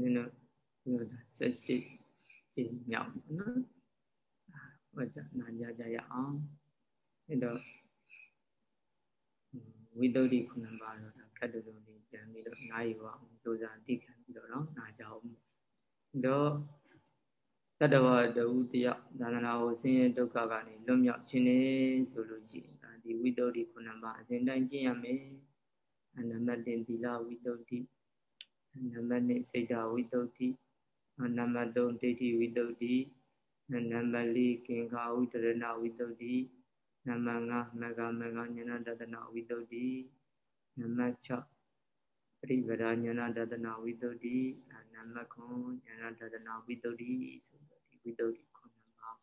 နည်းတော့ဆက်ရှိကြည့်မြောက်နော်ဟောကြနာကြကြရအောင်အဲ့တော့ဝိတ္တုဒ္ဓိခုနပါတော့ခက်တူတူလေးပြန်ပြီးတော့နားယူအောင်ကြိုးစားသိခံပြီးတော့နော်နားကြအောင်တော့တတဝတဝတယသာသနာကိုဆင်းရဲဒုက္ခကနေလွတ်မြောက်ခြင်းနေဆိုလို့ရှိရင်ဒါဒီဝိတ္တုဒ္ဓိခုနပါအစဉ်တိုင်းကျင့်ရမယ်နံပါတ်1သီလဝိတ္တုဒ္ဓိ နံပါတ်2စိတ်ဓာဝိတ္တုဒ္ဓိနံပါတ်3ဒိဋ္ဌိဝိတ္တုဒ္ဓိနံပါတ်4ကင်္ခာဝိတရဏဝိတ္တုဒ္ဓိနံပါတ်5မဂ္ဂမဂ္ဂဉာဏတတနာဝိတ္တုဒ္ဓိနံပါတ်6ပရိပဒဉာဏတတနာဝိတ္တုဒ္ဓိနံပါတ်9ဉာဏတတနာဝိတ္တုဒ္ဓိဆိုတော့ဒီဝိတ္တုဒ္ဓိခုနှစ်ပါး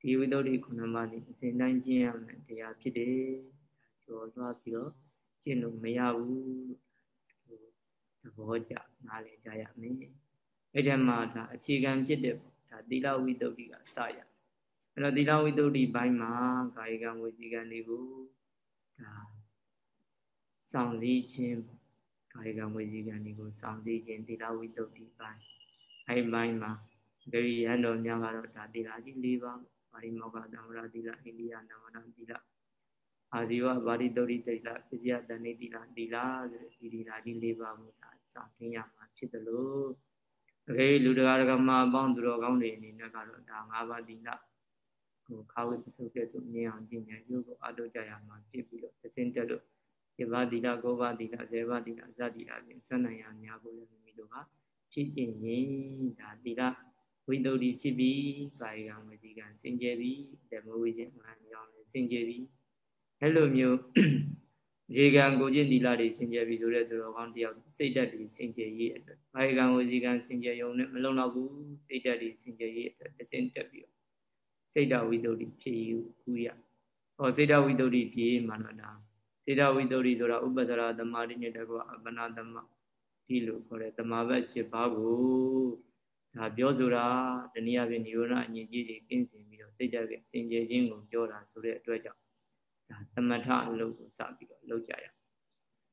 ဒီဝိတ္တုဒ္ဓိခုနှစ်ပါးนี่အစဉ်တိုင်းကျင့်ရမယ်တရားဖြစ်တယ်ကျော်သွားပြီးတော့ကျင့်လို့မရဘူး သဘောကျနားလည်ကြရမယ်အဲ့ဒီမှာဒါအခြေခံဖြစ်တဲ့ဒါသီလဝိတ္တုဒ္ဓိကစရအဲ့တော့သီလဝိတ္တုဒ္ဓိဘိုင်းမှာကာယကံဝစီကံတွေကိုဒါစောင့်စည်းခြင်းကာယကံဝစီကံတွေကိုစောင့်စည်းခြင်းသီလဝိတ္တုဒ္ဓိဘိုင်းအဲ့ဘိုင်းမှာဂရိယံတော်များကတော့ဒါသီလကြီး၄ပါးပါရိမောကသံဝရသီလအိန္ဒိယနဝရသီလ အာဇီဝဗာရိတုရိတိလပစ္စယတဏိတိလသီလဆိုတဲ့ဒီသီလကြီး၄ပါးကိုဒါစောင့်ခြင်းရမှာဖြစ်တယ်လို့တကယ်လူတရားဓမ္မအပေါင်းသူတော်ကောင်းတွေအနေနဲ့ကတော့ဒါ၅ပါးသီလဟိုခါဝိပစုကဲ့သို့မြင်အောင်ပညာရုပ်ကိုအထုတ်ကြရမှာဖြစ်ပြီးတော့သစင်တက်လို့7ပါးသီလ9ပါးသီလ10ပါးသီလဇတ်သီလဖြင့်ဆွမ်းနိုင်ရများဖို့လည်းမိမိတို့ဟာဖြစ်ကျင်ရင်ဒါသီလဝိတ္တုတိဖြစ်ပြီးကာယကံဝစီကံစင်ကြယ်ပြီးဓမ္မဝိဇ္ဇာအကြောင်းလည်းစင်ကြယ်ပြီး အဲ့လိုမျိုးရေကံကိုကျင့်သီလတွေစင်ကြယ်ပြီဆိုတဲ့သူတော်ကောင်းတယောက်စိတ်ဓာတ်တွေစင်ကြယ်ရေးအတွက်ဘာရေကံဝစီကံစင်ကြယ်ရုံနဲ့မလုံလောက်ဘူးစိတ်ဓာတ်တွေစင်ကြယ်ရေးအတွက်တစ်စင်တက်ပြီးတော့စိတ်ဓာတ်ဝိတ္တုဖြစ်ယူခုရဟောစိတ်ဓာတ်ဝိတ္တုဖြစ်မှတော့ဒါစိတ်ဓာတ်ဝိတ္တုဆိုတာဥပ္ပဇ္ဇရာသမာဓိနဲ့တကွအပနာသမဒီလိုခေါ်တဲ့သမာဘတ်၈ပါးကိုဒါပြောဆိုတာတနည်းအားဖြင့်និရောဓအငြိကြီးတွေကင်းစင်ပြီးတော့စိတ်ဓာတ်ကစင်ကြယ်ခြင်းကိုပြောတာဆိုတဲ့အတွက်ကြောင့် ဒါသမထအလုပ်ကိုစပြီးတော့လုပ်ကြရ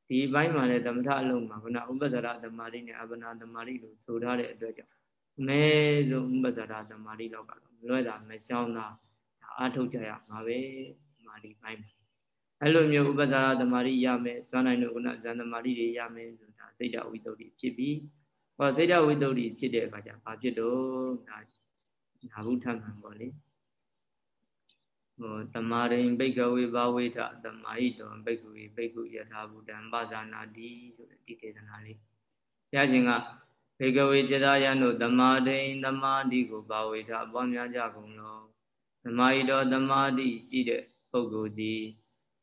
ဒီဘိုင်းမှာလည်းသမထအလုပ်မှာခုနဥပ္ပဇ္ဇရာသမာဓိနဲ့အပနာသမာဓိလို့ဆိုထားတဲ့အတွက်ကြောင့်အမဲဆုံးဥပ္ပဇ္ဇရာသမာဓိတော့ကတော့မလွဲတာမရှောင်းတာဒါအားထုတ်ကြရမှာပဲသမာဓိဘိုင်းမှာအဲ့လိုမျိုးဥပ္ပဇ္ဇရာသမာဓိရမယ်ဇွမ်းနိုင်တို့ခုနဇန်သမာဓိတွေရမယ်ဆိုတာစိတ်တဝိတ္တုဖြစ်ပြီးဟောစိတ်တဝိတ္တုဖြစ်တဲ့အခါကျဘာဖြစ်တော့ဒါနာဘုထမှန်ပေါ့လေ ဟောတမာရိဘိကဝေဘာဝေထတမာဟိတောဘိကဝေဘိကုယထာဘုဒ္ဓံပါဇာနာတိဆိုတဲ့ဒီဒေသနာလေးဘုရားရှင်ကဘေကဝေစေတယံတို့တမာရိသမာတိကိုဘာဝေထပွားများကြကုန်လောသမာဟိတောသမာတိရှိတဲ့ပုဂ္ဂိုလ်သည်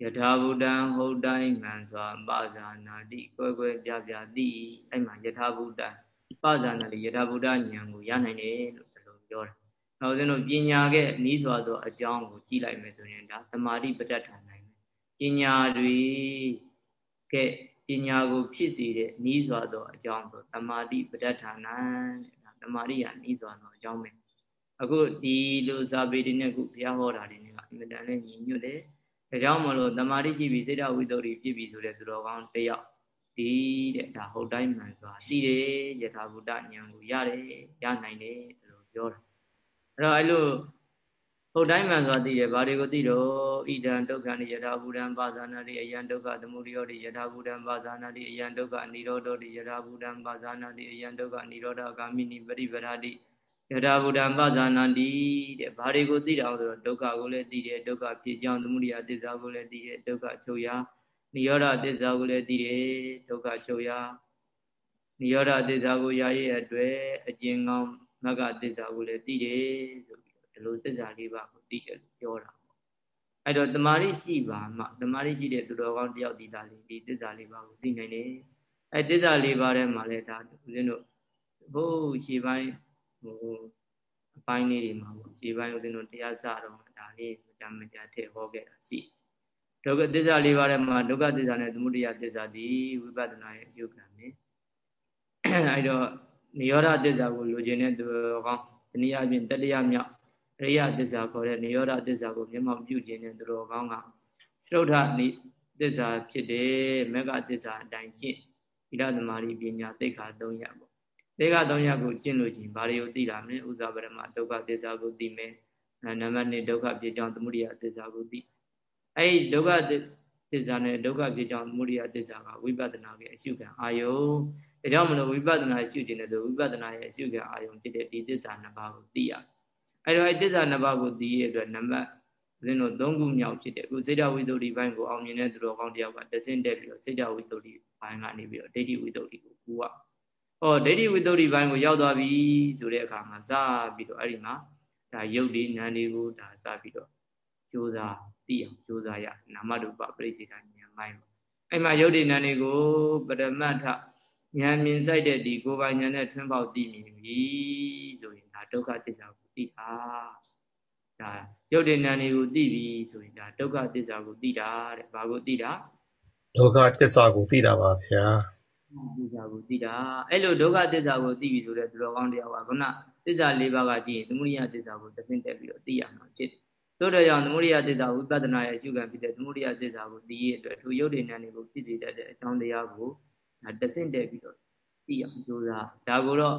ယထာဘုဒ္ဓံဟုတ်တိုင်းမှန်စွာပါဇာနာတိကွယ်ကွယ်ပြပြသိအဲ့မှာယထာဘုဒ္ဓပါဇာနာတိယထာဘုဒ္ဓဉာဏ်ကိုရနိုင်တယ်လို့ဒီလိုပြောတာ နောက်ဆုံးတော့ပညာကနီးစွာသောအကြောင်းကိုကြည့်လိုက်မယ်ဆိုရင်ဒါသမာဓိပဋ္ဌာန်နိုင်ပညာတွေကပညာကိုဖြစ်စေတဲ့နီးစွာသောအကြောင်းဆိုသမာဓိပဋ္ဌာန်တဲ့ဒါသမာဓိကနီးစွာသောအကြောင်းပဲအခုဒီလိုစာပေတွေနဲ့ခုဘုရားဟောတာတွေနဲ့ကအင်မတန်နဲ့ညီညွတ်တယ်ဒါကြောင့်မလို့သမာဓိရှိပြီးစိတ်ဓာဝိတ္တုတွေပြည့်ပြီဆိုတဲ့သူတော်ကောင်းတယောက်ဒီတဲ့ဒါဟုတ်တိုင်းမှန်စွာသိတယ်ယထာဘုဒ္ဓဉာဏ်ကိုရတယ်ရနိုင်တယ်ဒီလိုပြောတာ အဲ့တော့အဲ့လိုဟုတ်တိုင်းမှန်စွာသိရဘာတွေကိုသိတော့ဣဒံဒုက္ခနိယထာဘူတံပါဇာနာတိအယံဒုက္ခသမုဒိယောတိယထာဘူတံပါဇာနာတိအယံဒုက္ခနိရောဓောတိယထာဘူတံပါဇာနာတိအယံဒုက္ခနိရောဓဂာမိနိပရိပရာတိယထာဘူတံပါဇာနာတိတဲ့ဘာတွေကိုသိတာဆိုတော့ဒုက္ခကိုလည်းသိတယ်ဒုက္ခဖြစ်ကြောင်းသမုဒိယသစ္စာကိုလည်းသိတယ်ဒုက္ခချုပ်ရာနိရောဓသစ္စာကိုလည်းသိတယ်ဒုက္ခချုပ်ရာနိရောဓသစ္စာကိုရာရဲ့အတွက်အကျဉ်းကောင်း မဂ္ဂသစ္စာကိုလည်းသိတယ်ဆိုပြီးဒီလိုသစ္စာလေးပါးကိုသိတယ်လို့ပြောတာပေါ့အဲ့တော့တမာရီရှိပါမှတမာရီရှိတဲ့သူတော်ကောင်းတယောက်ဒီသားလေးဒီသစ္စာလေးပါးကိုသိနိုင်တယ်အဲ့သစ္စာလေးပါးထဲမှာလည်းဒါဦးဇင်းတို့ဘိုးရှေးပိုင်းဟိုအပိုင်းလေးတွေမှာပေါ့ရှေးပိုင်းဦးဇင်းတို့တရားစတော့ဒါလေးမကြမ်းမကြထည့်ဟောခဲ့တာရှိဒုက္ခသစ္စာလေးပါးထဲမှာဒုက္ခသစ္စာနဲ့သမုဒယသစ္စာဒီဝိပဿနာရဲ့အယုကံနေအဲ့တော့ နိရောဓသစ္စာကိုလိုချင်တဲ့သူကောင်းတနည်းအားဖြင့်တတိယမြောက်အရိယသစ္စာခေါ်တဲ့နိရောဓသစ္စာကိုမျက်မှောက်ပြုခြင်းတဲ့သူတော်ကောင်းကသရုဋ္ဌနိသစ္စာဖြစ်တယ်မေဃသစ္စာအတိုင်းကျင့်ဣဒသမารိပညာသိက္ခာ၃ရပ်ပေါ့တေက3ရပ်ကိုကျင့်လို့ချင်းဘာတွေကိုသိတာမလဲဥစ္စာပရမဒုက္ခသစ္စာကိုသိမယ်နံပါတ်2ဒုက္ခဖြစ်ကြောင်းသမုဒိယသစ္စာကိုသိအဲ့ဒီဒုက္ခသစ္စာနဲ့ဒုက္ခဖြစ်ကြောင်းသမုဒိယသစ္စာကဝိပဿနာရဲ့အရှုခံအာယုံ ဒါကြောင့်မလို့ဝိပဿနာရှုခြင်းတဲ့ဆိုဝိပဿနာရဲ့အရှုခံအာယုံဖြစ်တဲ့ဒီသစ္စာနှစ်ပါးကိုသိရအဲ့တော့အဲ့သစ္စာနှစ်ပါးကိုသိရတဲ့အတွက်နံပါတ်ဦးဇင်းတို့၃ခုမြောက်ဖြစ်တဲ့အခုစိတ်တဝိတ္တုဘိုင်းကိုအောင်မြင်တဲ့သူတော်ကောင်းတယောက်ကတဆင့်တက်ပြီးတော့စိတ်တဝိတ္တုဘိုင်းကနေပြီးတော့ဒိဋ္ဌိဝိတ္တုကိုကူရ။ဟောဒိဋ္ဌိဝိတ္တုဘိုင်းကိုရောက်သွားပြီဆိုတဲ့အခါမှာစပြီးတော့အဲ့ဒီမှာဒါယုတ်ဒီနံတွေကိုဒါစပြီးတော့ကြိုးစားသိအောင်ကြိုးစားရနာမရူပပရိစ္ဆေဒဉာဏ်ပိုင်းပေါ့။အဲ့မှာယုတ်ဒီနံတွေကိုပရမတ်ထ ဉာဏ်မြင်ဆိုင်တဲ့ဒီကိုယ်ပိုင်ဉာဏ်နဲ့ထွန်းပေါက်သိမြင်ပြီဆိုရင်ဒါဒုက္ခသစ္စာကိုသိတာ။ဒါရုပ်တည်နာနေကိုသိပြီဆိုရင်ဒါဒုက္ခသစ္စာကိုသိတာတဲ့ဘာကိုသိတာဒုက္ခသစ္စာကိုသိတာပါဗျာသစ္စာကိုသိတာအဲ့လိုဒုက္ခသစ္စာကိုသိပြီဆိုတဲ့သူတော်ကောင်းတရားကခုနသစ္စာ၄ပါးကကြည့်ရင်သမုဒိယသစ္စာကိုတဆင့်တက်ပြီးတော့သိရမှာဖြစ်တယ်တို့တော့ကြောင့်သမုဒိယသစ္စာဝိပဿနာရဲ့အကျုံဖြစ်တဲ့သမုဒိယသစ္စာကိုသိရတဲ့အတွက်သူရုပ်တည်နာနေကိုဖြစ်စေတတ်တဲ့အကြောင်းတရားကို တဆင့်တက်ပြီးတော့သိအောင်ကြိုးစားဒါကိုတော့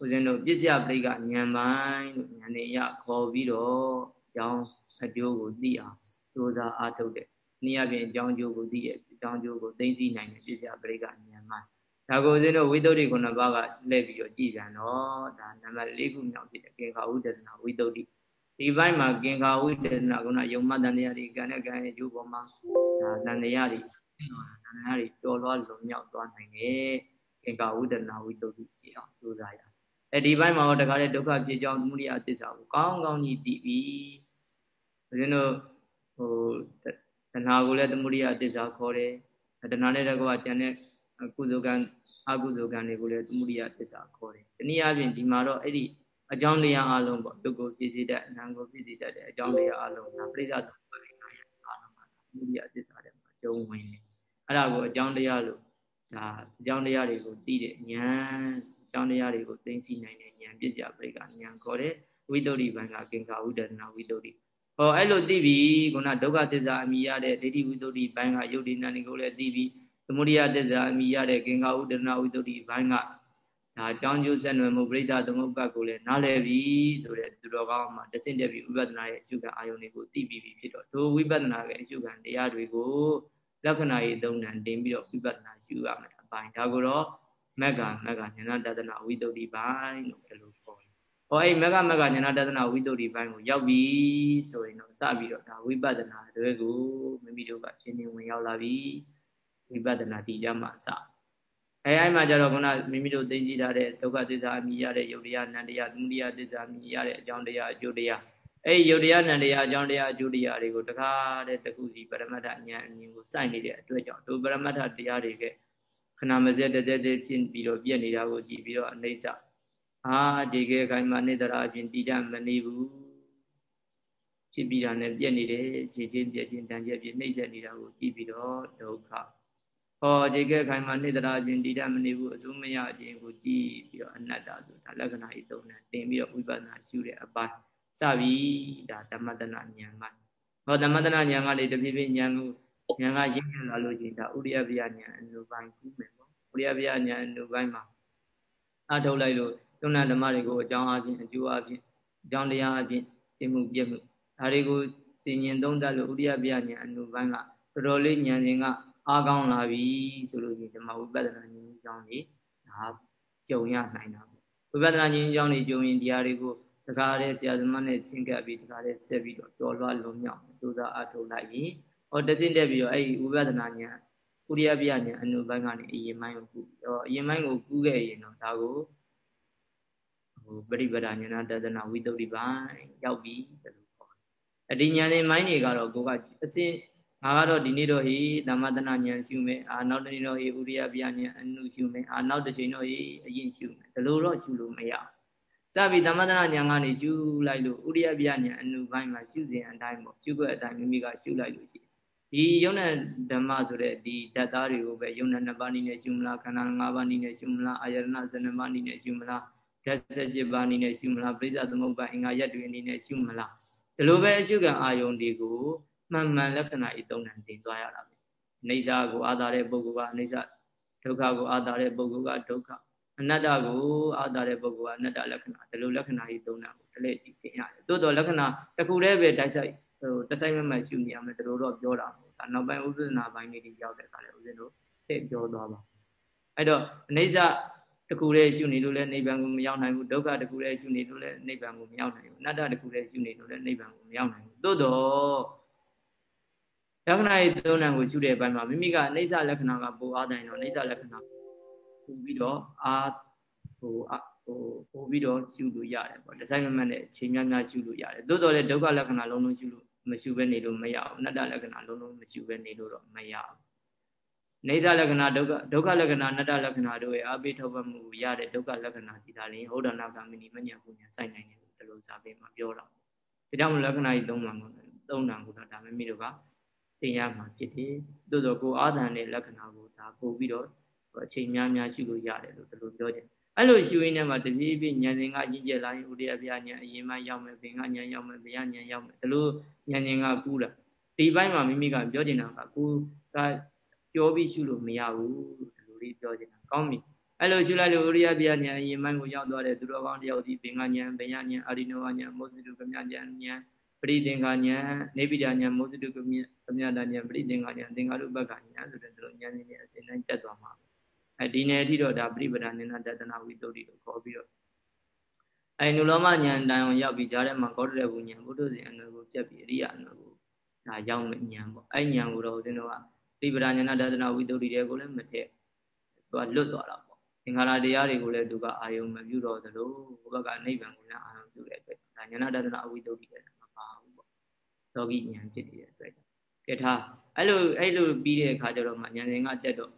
ဦးဇင်းတို့ပစ္စယပရိကဉာဏ်ပိုင်းလို့ဉာဏ်နေရခေါ်ပြီးတော့ကြောင်းအကျိုးကိုသိအောင်ကြိုးစားအားထုတ်တဲ့နည်းအားဖြင့်အကြောင်းကျိုးကိုသိရဲ့အကြောင်းကျိုးကိုသိသိနိုင်တဲ့ပြစ္ဆာပရိကဉာဏ်မှာဒါကိုဦးဇင်းတို့ဝိသုဒ္ဓိခုနှစ်ပါးကလက်ပြီးတော့ကြည်ပြန်တော့ဒါနံပါတ်၄ခုမြောက်ဖြစ်တဲ့ကေခာဝိတ္တနာဝိသုဒ္ဓိဒီဘက်မှာကင်္ခာဝိတ္တနာကုဏယုံမတန်တရားတွေကံနဲ့ကံရဲ့ကျိုးပေါ်မှာဒါတန်တရားတွေ တန်တရားတွေကျော်လွှားလွန်မြောက်သွားနိုင်တယ်ကင်္ခာဝိတ္တနာဝိသုဒ္ဓိကြည့်အောင်ကြိုးစားရအဲဒီဘက်မှာတော့တခါလေဒုက္ခဖြစ်ကြောင်းသမုဒိယသစ္စာကိုကောင်းကောင်းကြီးသိပြီးဦးဇင်းတို့ဟိုတဏှာကိုလည်းသမုဒိယသစ္စာခေါ်တယ်တဏှာနဲ့တကွာကျန်တဲ့ကုသိုလ်ကံအကုသိုလ်ကံတွေကိုလည်းသမုဒိယသစ္စာခေါ်တယ်တနည်းအားဖြင့်ဒီမှာတော့အဲ့ဒီအကြောင်းတရားအလုံးပေါ့ဒုက္ခဖြစ်စေတဲ့အနံကိုဖြစ်စေတတ်တဲ့အကြောင်းတရားအလုံးဒါပြိဿသုံးပါးရဲ့အားလုံးမှာသမုဒိယသစ္စာတဲ့မှာကျုံဝင်တယ် အဲ့ဒါကိုအကြောင်းတရားလို့ဒါအကြောင်းတရားတွေကိုသိတဲ့ဉာဏ်အကြောင်းတရားတွေကိုသိသိနိုင်တဲ့ဉာဏ်ပြည့်စရာပြိကဉာဏ်ခေါ်တယ်ဝိတ္တုရိဘံကကင်္ခာဝိဒနာဝိတ္တုရိဟောအဲ့လိုသိပြီခုနဒုက္ခသစ္စာအမိရတဲ့ဒိဋ္ဌိဝိတ္တုဘိုင်းကယုတ်ဒီနာနေကိုလည်းသိပြီသမုဒိယသစ္စာအမိရတဲ့ကင်္ဂဥဒနာဝိတ္တုဘိုင်းကဒါအကြောင်းကျိုးဆက်နွယ်မှုပြိဋ္ဌာသမုပ္ပတ်ကိုလည်းနားလည်ပြီဆိုတဲ့သူတော်ကောင်းမှာတဆင့်တက်ပြီးဝိပဿနာရဲ့အရှုခံအာယုန်တွေကိုသိပြီးပြီဖြစ်တော့ဒိုဝိပဿနာရဲ့အရှုခံတရားတွေကို လက္ခဏာရေးသုံးတန်တင်ပြီးတော့ဝိပဿနာရှုရမယ်အပိုင်းဒါကိုတော့မက္ကမက္ကဉာဏတဒနာဝိတ္တုဘိုင်းလို့ဘယ်လိုခေါ်ဟောအဲ့မကမကဉာဏတဒနာဝိတ္တုဒီဘိုင်းကိုရောက်ပြီဆိုရင်တော့စပြီးတော့ဒါဝိပဿနာတွေကိုမိမိတို့ကရှင်းရှင်းဝင်ရောက်လာပြီဝိပဿနာတည်ကြမှာစအဲအဲ့မှာကျတော့ခုနမိမိတို့သိကြည့်ထားတဲ့ဒုက္ခသစ္စာအမိရတဲ့ယုတ်တရားနန္တရားသမုဒိယသစ္စာအမိရတဲ့အကြောင်းတရားအကျိုးတရား အဲ့ယုတ်တရားနန္တရားအကြောင်းတရားအကျိုးတရားတွေကိုတခါတည်းတခုစီပရမတ္ထဉာဏ်အမြင်ကိုစိုက်နေတဲ့အတွက်ကြောင့်ဒုပရမတ္ထတရားတွေကခဏမစက်တည်းတည်းဖြစ်ပြီးတော့ပြည့်နေတာကိုကြည့်ပြီးတော့အိဋ္ဌအာဒီကေခိုင်မာနေတရာအပြင်တည်တမနေဘူးဖြစ်ပြီးတာနဲ့ပြက်နေတယ်ဖြည့်ချင်းပြက်ချင်းတန်ကျက်ပြနှိမ့်ဆက်နေတာကိုကြည့်ပြီးတော့ဒုက္ခဟောဒီကေခိုင်မာနေတရာအပြင်တည်တမနေဘူးအစိုးမရခြင်းကိုကြည့်ပြီးတော့အနတ္တဆိုတာလက္ခဏာဤသုံးနဲ့တင်ပြီးတော့ဝိပဿနာရှုတဲ့အပိုင်း စပြီဒါဓမ္မတနာဉာဏ်ကဟောဓမ္မတနာဉာဏ်ကလေတဖြည်းဖြည်းဉာဏ်ကိုဉာဏ်ကရင့်ရလာလို့ချင်းဒါဥရိယဗျာဉာဏ်အနုပိုင်းကူးမယ်ပေါ့ဥရိယဗျာဉာဏ်အနုပိုင်းမှာအထုတ်လိုက်လို့ယုံနာဓမ္မတွေကိုအကြောင်းအချင်းအကျိုးအချင်းအကြောင်းတရားအချင်းသိမှုပြည့်မှုဒါတွေကိုစင်ញင်သုံးသပ်လို့ဥရိယပြဉာဏ်အနုပိုင်းကတော်တော်လေးဉာဏ်စဉ်ကအားကောင်းလာပြီဆိုလို့ရှိရင်ဓမ္မဝိပဿနာဉာဏ်အကြောင်းကြီးဒါကြုံရနိုင်တာပေါ့ဝိပဿနာဉာဏ်အကြောင်းတွေကြုံရင်တရားတွေကို တခါတည်းဆရာသမားနဲ့ချင်းကပ်ပြီးတခါတည်းဆက်ပြီးတော့တော်လွှားလုံးမြောက်ကြိုးစားအထုတ်လိုက်ရင်ဟောတစင်းတက်ပြီးတော့အဲ့ဒီဝိပဿနာဉာဏ်ဥရိယပြဉာဏ်အနုပိုင်းကနေအရင်ပိုင်းကိုကူတော့အရင်ပိုင်းကိုကူးခဲ့ရင်တော့ဒါကိုဟိုပရိပဒဉာဏတဒနာဝိတုဒ္ဓိပိုင်းရောက်ပြီလို့ခေါ်တယ်။အဒီဉာဏ်တွေမိုင်းတွေကတော့ကိုကအစင်ငါကတော့ဒီနေ့တော့ဟိသမတနာဉာဏ်ရှုမယ်အာနောက်တစ်နေ့တော့ဟိဥရိယပြဉာဏ်အနုရှုမယ်အာနောက်တစ်ချိန်တော့ဟိအရင်ရှုမယ်ဒီလိုတော့ရှုလို့မရဘူး။ စပြီးသမတနာဉာဏ်ကနေရှုလိုက်လို့ဥရိယပြဉာဏ်အနုပိုင်းမှာရှုစဉ်အတိုင်းပေါ့ရှုခွက်အတိုင်းမိမိကရှုလိုက်လို့ရှိဒီယုံနဲ့ဓမ္မဆိုတဲ့ဒီဓာတ်သားတွေကိုပဲယုံနဲ့နှစ်ပါးနည်းနဲ့ရှုမလားခန္ဓာ၅ပါးနည်းနဲ့ရှုမလားအာယတနာ12ပါးနည်းနဲ့ရှုမလားဓာတ်ဆက်7ပါးအနေနဲ့ရှုမလားပရိစ္ဆသမုပ္ပါအင်္ဂါရက်တွေအနေနဲ့ရှုမလားဒီလိုပဲအရှုခံအာယုန်တွေကိုမှန်မှန်လက္ခဏာဤသုံးဏတင်သွားရတာပဲအိဋ္ဌာကိုအာသာတဲ့ပုဂ္ဂိုလ်ကအိဋ္ဌဒုက္ခကိုအာသာတဲ့ပုဂ္ဂိုလ်ကဒုက္ခ အနတ္တကိုအာသာတဲ့ပုဂ္ဂိုလ်ကအနတ္တလက္ခဏာဒီလိုလက္ခဏာကြီးသုံးတာကိုတလက်ကြည့်သင်ရတယ်သို့တော်လက္ခဏာတစ်ခုတည်းပဲတိုက်ဆိုင်ဟိုတဆိုင်မမှရှုနေရမယ်တို့တော့ပြောတာမဟုတ်ဒါနောက်ပိုင်းဥပဒနာပိုင်းလေးတွေရောက်တဲ့အခါလဲဦးဇင်းတို့သိပြောသွားပါအဲ့တော့အနေစတခုတည်းရှုနေလို့လည်းနိဗ္ဗာန်ကိုမရောက်နိုင်ဘူးဒုက္ခတခုတည်းရှုနေလို့လည်းနိဗ္ဗာန်ကိုမရောက်နိုင်ဘူးအနတ္တတခုတည်းရှုနေလို့လည်းနိဗ္ဗာန်ကိုမရောက်နိုင်ဘူးသို့တော့လက္ခဏာရေးသုံးဏကိုရှုတဲ့ဘက်မှာမိမိကအနိစ္စလက္ခဏာကပိုအားတိုင်းတော့အနိစ္စလက္ခဏာ ပူပြီးတော့အာဟိုဟိုပို့ပြီးတော့ရှုလို့ရတယ်ပေါ့ဒီဇိုင်းမမတ်နဲ့ချိန်များများရှုလို့ရတယ်သို့တော်လည်းဒုက္ခလက္ခဏာလုံးလုံးရှုလို့မရှုဘဲနေလို့မရဘူးအနတ္တလက္ခဏာလုံးလုံးမရှုဘဲနေလို့တော့မရဘူးနေသလက္ခဏာဒုက္ခဒုက္ခလက္ခဏာအနတ္တလက္ခဏာတို့ရဲ့အပိထောက်ပမှုရတဲ့ဒုက္ခလက္ခဏာကြည်သာလင်ဟောဒနာကမိနိမညာပူညာစိုက်နိုင်တယ်လို့ဒီလိုစာပေမှာပြောတာဒါကြောင့်မလက္ခဏာကြီးသုံးပါကိုသုံးတာကိုတော့ဒါမိမိတို့ကသင်ရမှာဖြစ်တယ်သို့တော့ကိုအာသန်တဲ့လက္ခဏာကိုဒါပို့ပြီးတော့ အချိန်များများရှိလို့ရတယ်လို့ဒီလိုပြောတယ်အဲ့လိုရှုရင်းနဲ့မှတပြေးပြေးဉာဏ်စဉ်ကအကြီးကျယ်လာရင်ဥဒိယဗျာဉာဏ်အရင်မှရောက်မယ်ဘင်္ဂဉာဏ်ရောက်မယ်ဗျာဉာဏ်ရောက်မယ်ဒီလိုဉာဏ်စဉ်ကကူးလာဒီဘက်မှာမိမိကပြောနေတာကကိုကပြောပြီးရှုလို့မရဘူးဒီလိုလေးပြောနေတာကောင်းပြီအဲ့လိုရှုလိုက်လို့ဥရိယဗျာဉာဏ်အရင်မှကိုရောက်သွားတဲ့သူတော်ကောင်းတယောက်ဒီဘင်္ဂဉာဏ်ဗျာဉာဏ်အာရိနောဉာဏ်မောဇိတုကမြဉာဏ်ဉာဏ်ပရိသင်္ခာဉာဏ်နေပိဒာဉာဏ်မောဇိတုကမြကမြတာဉာဏ်ပရိသင်္ခာဉာဏ်သင်္ခါရုပ္ပကဉာဏ်ဆိုတဲ့ဒီလိုဉာဏ်တွေအစဉ်တိုင်းတက်သွားမှာ အဲဒီနယ်အထိတော့ဒါပရိပဒနိနတတနာဝိတုဒ္ဓိကိုခေါ်ပြီးတော့အဲနုလောမဉာဏ်တိုင်အောင်ရောက်ပြီးကြားထဲမှာကောတရဘုဉာဏ်ဘုဒ္ဓဇင်အနုကိုပြက်ပြီးအရိယာအနုကိုဒါရောက်မဲ့ဉာဏ်ပေါ့အဲဉာဏ်ကိုတော့ဦးဇင်းတို့ကပရိပဒဉာဏတတနာဝိတုဒ္ဓိတွေကိုလည်းမထည့်သူကလွတ်သွားတာပေါ့သင်္ခါရတရားတွေကိုလည်းသူကအာယုံမပြုတော့သလိုဘုဘကနိဗ္ဗာန်ကိုလည်းအာယုံပြုတဲ့အတွက်ဒါဉာဏတတနာဝိတုဒ္ဓိလည်းမပါဘူးပေါ့သောကိဉာဏ်ဖြစ်တဲ့အတွက်ကဲထားအဲ့လိုအဲ့လိုပြီးတဲ့အခါကျတော့မှဉာဏ်စဉ်ကတက်တော့အ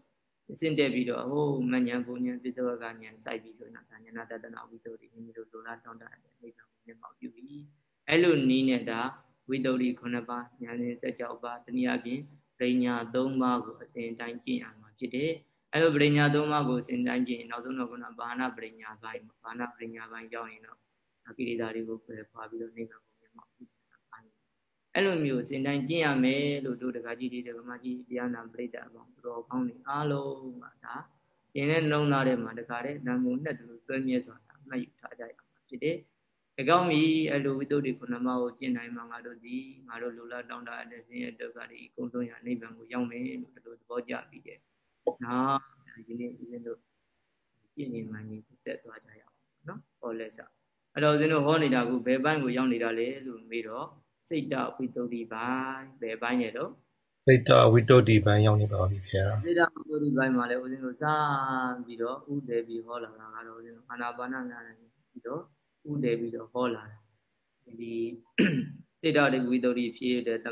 စင်တက်ပြီးတော့ဟိုမဉ္ဇဉ်ဘုံဉ္ဇဉ်ပိဿဝကဉ္ဇဉ်စိုက်ပြီးဆိုရင်ဒါဉာဏတတနာဝိတ္တုဒီမိမိတို့လိုလားတောင်းတတဲ့အိဗံကိုမျက်မှောက်ပြုပြီးအဲ့လိုနီးနေတာဝိတ္တုဒီ9ပါးဉာဏ်စဉ်16ပါးတနည်းအားဖြင့်ပရိညာ3ပါးကိုအစဉ်တိုင်းကျင့်ရမှာဖြစ်တယ်အဲ့လိုပရိညာ3ပါးကိုအစဉ်တိုင်းကျင့်နောက်ဆုံးတော့ကဘာနာပရိညာပိုင်းဘာနာပရိညာပိုင်းရောက်ရင်တော့ကိရိတာတွေကိုပယ်ခွာပြီးတော့နိဗ္ဗာန်ကိုမျက်မှောက်ပြု အဲ့လိုမျိုးစင်တိုင်းကျင့်ရမယ်လို့တို့တကကြီးဒီတကမကြီးတရားနာပရိသတ်အပေါင်းတော်ကောင်းနေအားလုံးကဒါကျင်တဲ့နှလုံးသားထဲမှာတခါတဲ့နာမုံနဲ့တူဆွဲမြဲဆိုတာမှတ်ယူထားကြရမှာဖြစ်တယ်။ဒါကောင်းပြီအဲ့လိုဝိသုဒ္ဓိခုနမကိုကျင့်နိုင်မှာငါတို့ဒီငါတို့လူလာတောင်းတတဲ့ဆင်းရဲဒုက္ခတွေအကုန်ဆုံးရနိဗ္ဗာန်ကိုရောက်မယ်လို့ဒီလိုသဘောကျပြီးတယ်။နော်ဒီနေ့ဦးဇင်းတို့ကျင့်နေမှနေဆက်သွားကြရအောင်နော်။ဟောလဲစားအဲ့တော့ဦးဇင်းတို့ဟောနေတာကဘယ်ပိုင်းကိုရောက်နေတာလဲလို့မေးတော့ စိတ်တဝိတ္တုဒီပိုင်းဘယ်ပိုင်းရဲ့တော့စိတ်တဝိတ္တုဒီပိုင်းရောက်နေပါပြီခင်ဗျာစိတ်တဝိတ္တုဒီပိုင်းမှာလည်းဦးဇင်းတို့စပြီးတော့ဥဒေပြီးဟောလာတာကတော့ဦးဇင်းတို့အာနာပါနနာနဲ့ပြီးတော့ဥဒေပြီးတော့ဟောလာတာဒီစိတ်တဝိတ္တုဒီဖြစ်တဲ့